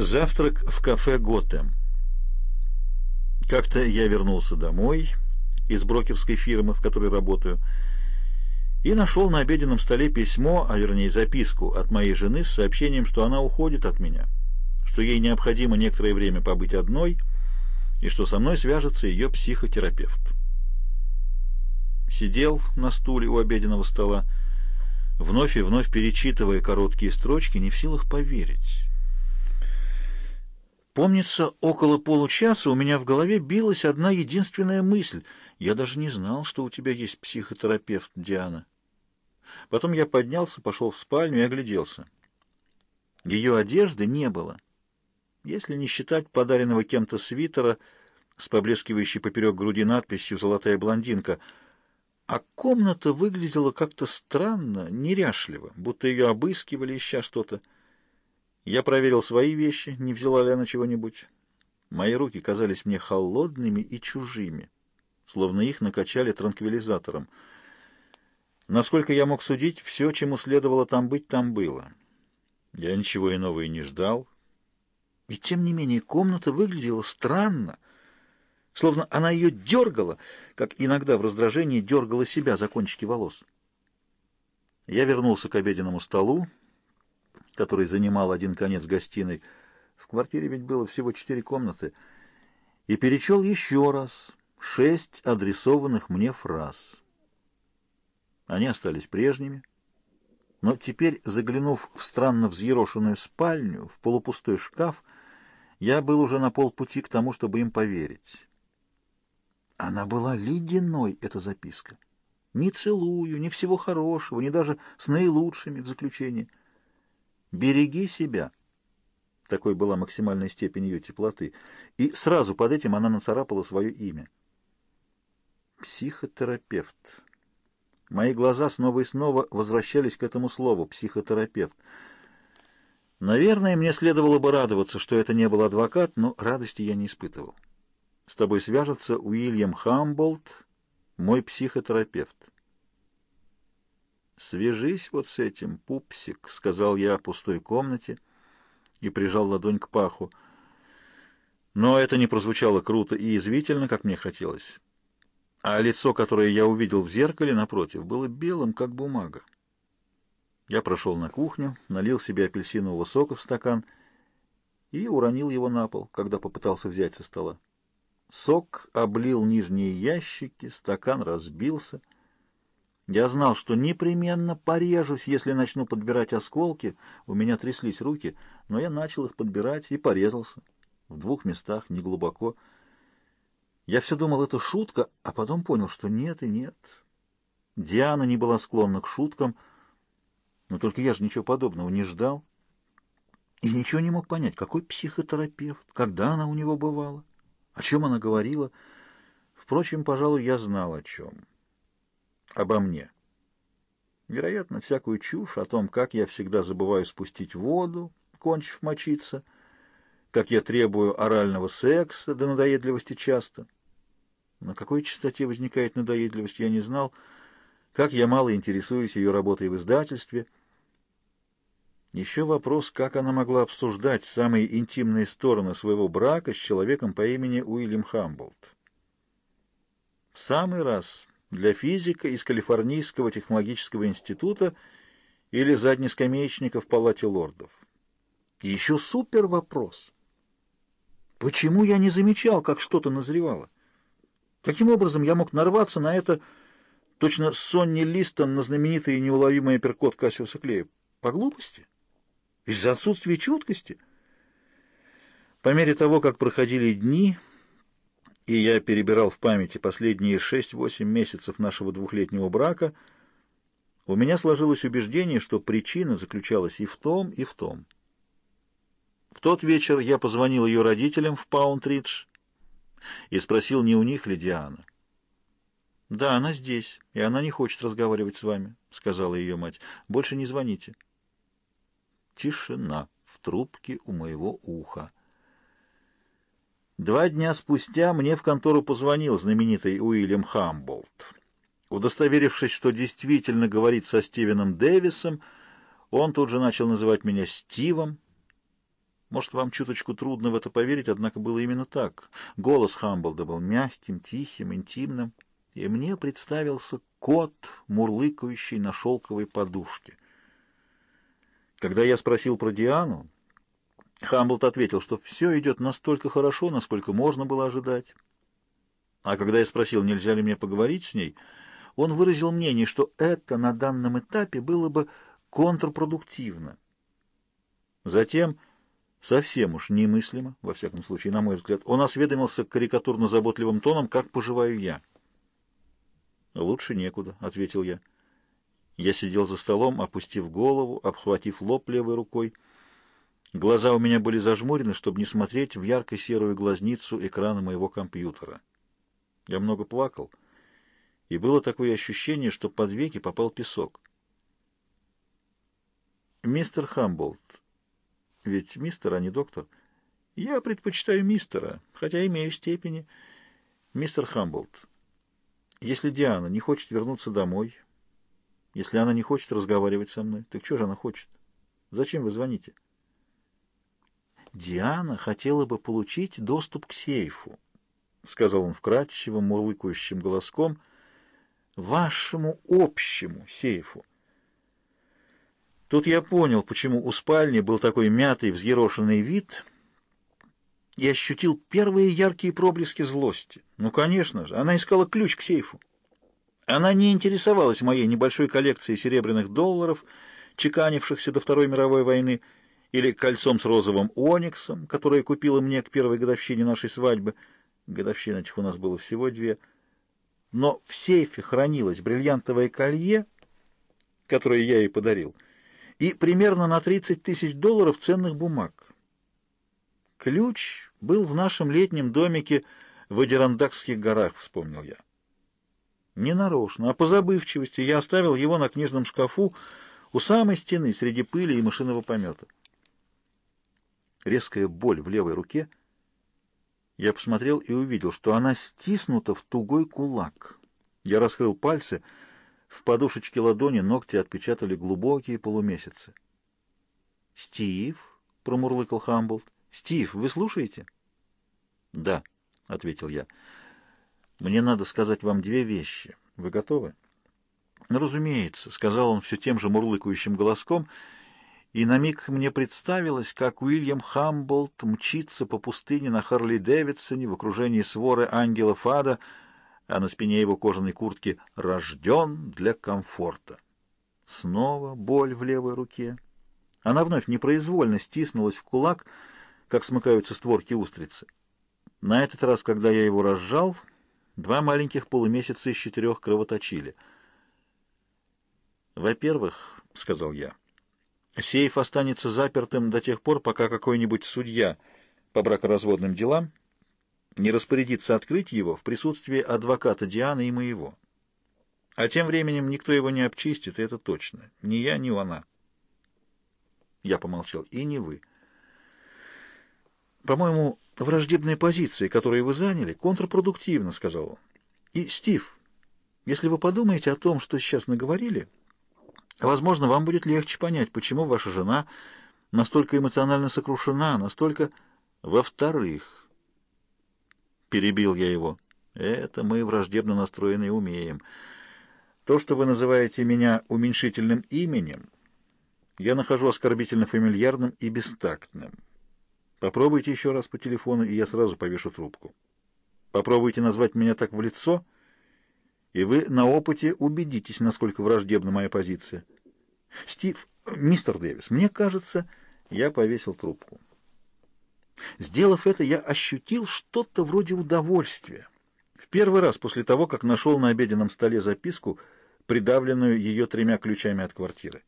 Завтрак в кафе «Готэм». Как-то я вернулся домой из брокерской фирмы, в которой работаю, и нашел на обеденном столе письмо, а вернее записку от моей жены с сообщением, что она уходит от меня, что ей необходимо некоторое время побыть одной и что со мной свяжется ее психотерапевт. Сидел на стуле у обеденного стола, вновь и вновь перечитывая короткие строчки, не в силах поверить. Помнится, около получаса у меня в голове билась одна единственная мысль. Я даже не знал, что у тебя есть психотерапевт, Диана. Потом я поднялся, пошел в спальню и огляделся. Ее одежды не было. Если не считать подаренного кем-то свитера с поблескивающей поперек груди надписью «Золотая блондинка», а комната выглядела как-то странно, неряшливо, будто ее обыскивали, ища что-то. Я проверил свои вещи, не взяла ли она чего-нибудь. Мои руки казались мне холодными и чужими, словно их накачали транквилизатором. Насколько я мог судить, все, чему следовало там быть, там было. Я ничего иного и не ждал. И тем не менее комната выглядела странно, словно она ее дергала, как иногда в раздражении дергала себя за кончики волос. Я вернулся к обеденному столу, который занимал один конец гостиной, в квартире ведь было всего четыре комнаты, и перечел еще раз шесть адресованных мне фраз. Они остались прежними, но теперь, заглянув в странно взъерошенную спальню, в полупустой шкаф, я был уже на полпути к тому, чтобы им поверить. Она была ледяной, эта записка. Ни целую, ни всего хорошего, ни даже с наилучшими в заключении — «Береги себя». Такой была максимальная степень ее теплоты. И сразу под этим она нацарапала свое имя. Психотерапевт. Мои глаза снова и снова возвращались к этому слову «психотерапевт». Наверное, мне следовало бы радоваться, что это не был адвокат, но радости я не испытывал. С тобой свяжется Уильям Хамболт, мой психотерапевт. «Свяжись вот с этим, пупсик», — сказал я в пустой комнате и прижал ладонь к паху. Но это не прозвучало круто и извительно, как мне хотелось. А лицо, которое я увидел в зеркале напротив, было белым, как бумага. Я прошел на кухню, налил себе апельсинового сока в стакан и уронил его на пол, когда попытался взять со стола. Сок облил нижние ящики, стакан разбился — я знал, что непременно порежусь, если начну подбирать осколки. У меня тряслись руки, но я начал их подбирать и порезался. В двух местах, неглубоко. Я все думал, это шутка, а потом понял, что нет и нет. Диана не была склонна к шуткам, но только я же ничего подобного не ждал. И ничего не мог понять, какой психотерапевт, когда она у него бывала, о чем она говорила. Впрочем, пожалуй, я знал о чем обо мне. Вероятно, всякую чушь о том, как я всегда забываю спустить воду, кончив мочиться, как я требую орального секса до надоедливости часто. На какой частоте возникает надоедливость, я не знал, как я мало интересуюсь ее работой в издательстве. Еще вопрос, как она могла обсуждать самые интимные стороны своего брака с человеком по имени Уильям Хамболт. В самый раз для физика из Калифорнийского технологического института или заднескамеечника в Палате лордов. И еще супер вопрос. Почему я не замечал, как что-то назревало? Каким образом я мог нарваться на это, точно Сонни Листон на знаменитый и неуловимый апперкот Кассиуса Клея? По глупости? Из-за отсутствия чуткости? По мере того, как проходили дни и я перебирал в памяти последние 6-8 месяцев нашего двухлетнего брака, у меня сложилось убеждение, что причина заключалась и в том, и в том. В тот вечер я позвонил ее родителям в Паунтридж и спросил, не у них ли Диана. «Да, она здесь, и она не хочет разговаривать с вами», — сказала ее мать. «Больше не звоните». Тишина в трубке у моего уха. Два дня спустя мне в контору позвонил знаменитый Уильям Хамболт. Удостоверившись, что действительно говорит со Стивеном Дэвисом, он тут же начал называть меня Стивом. Может, вам чуточку трудно в это поверить, однако было именно так. Голос Хамблда был мягким, тихим, интимным, и мне представился кот, мурлыкающий на шелковой подушке. Когда я спросил про Диану, Хамблд ответил, что все идет настолько хорошо, насколько можно было ожидать. А когда я спросил, нельзя ли мне поговорить с ней, он выразил мнение, что это на данном этапе было бы контрпродуктивно. Затем, совсем уж немыслимо, во всяком случае, на мой взгляд, он осведомился карикатурно-заботливым тоном, как поживаю я. «Лучше некуда», — ответил я. Я сидел за столом, опустив голову, обхватив лоб левой рукой. Глаза у меня были зажмурены, чтобы не смотреть в ярко-серую глазницу экрана моего компьютера. Я много плакал, и было такое ощущение, что под веки попал песок. «Мистер Хамболт, ведь мистер, а не доктор. Я предпочитаю мистера, хотя имею степени. Мистер Хамболт, если Диана не хочет вернуться домой, если она не хочет разговаривать со мной, так что же она хочет? Зачем вы звоните?» Диана хотела бы получить доступ к сейфу, — сказал он вкрадчивым, мурлыкающим голоском, — вашему общему сейфу. Тут я понял, почему у спальни был такой мятый, взъерошенный вид, и ощутил первые яркие проблески злости. Ну, конечно же, она искала ключ к сейфу. Она не интересовалась моей небольшой коллекцией серебряных долларов, чеканившихся до Второй мировой войны, или кольцом с розовым ониксом, которое купила мне к первой годовщине нашей свадьбы. Годовщин этих у нас было всего две. Но в сейфе хранилось бриллиантовое колье, которое я ей подарил, и примерно на 30 тысяч долларов ценных бумаг. Ключ был в нашем летнем домике в Адирандакских горах, вспомнил я. Не нарочно, а по забывчивости я оставил его на книжном шкафу у самой стены среди пыли и мышиного помета резкая боль в левой руке. Я посмотрел и увидел, что она стиснута в тугой кулак. Я раскрыл пальцы, в подушечке ладони ногти отпечатали глубокие полумесяцы. «Стив?» — промурлыкал Хамблд. «Стив, вы слушаете?» «Да», — ответил я. «Мне надо сказать вам две вещи. Вы готовы?» «Разумеется», — сказал он все тем же мурлыкающим голоском, — и на миг мне представилось, как Уильям Хамблт мчится по пустыне на Харли Дэвидсоне в окружении своры ангела Фада, а на спине его кожаной куртки «Рожден для комфорта». Снова боль в левой руке. Она вновь непроизвольно стиснулась в кулак, как смыкаются створки устрицы. На этот раз, когда я его разжал, два маленьких полумесяца из четырех кровоточили. «Во-первых, — сказал я, — Сейф останется запертым до тех пор, пока какой-нибудь судья по бракоразводным делам не распорядится открыть его в присутствии адвоката Дианы и моего. А тем временем никто его не обчистит, и это точно. Ни я, ни она. Я помолчал. И не вы. По-моему, враждебная позиция, которую вы заняли, контрпродуктивна, сказал он. И, Стив, если вы подумаете о том, что сейчас наговорили... Возможно, вам будет легче понять, почему ваша жена настолько эмоционально сокрушена, настолько... Во-вторых, перебил я его, это мы враждебно настроенные умеем. То, что вы называете меня уменьшительным именем, я нахожу оскорбительно фамильярным и бестактным. Попробуйте еще раз по телефону, и я сразу повешу трубку. Попробуйте назвать меня так в лицо — и вы на опыте убедитесь, насколько враждебна моя позиция. Стив, мистер Дэвис, мне кажется, я повесил трубку. Сделав это, я ощутил что-то вроде удовольствия. В первый раз после того, как нашел на обеденном столе записку, придавленную ее тремя ключами от квартиры.